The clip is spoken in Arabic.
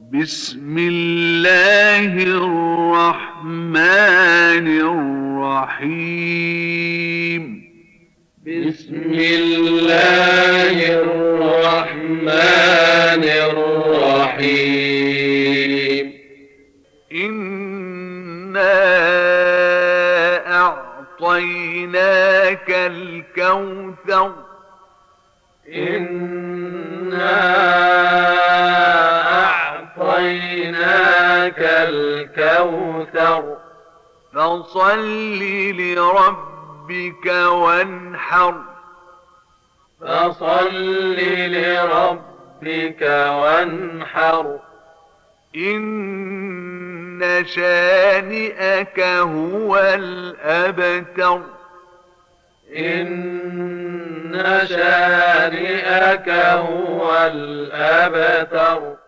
بسم الله الرحمن الرحيم. بسم الله الرحمن الرحيم. إنا أعطيناك الكوثر. إنا أعطيناك الكوثر. فصل لربك وانحر. فصل لربك وانحر. إن شانئك هو الأبتر. إن شانئك هو الأبتر.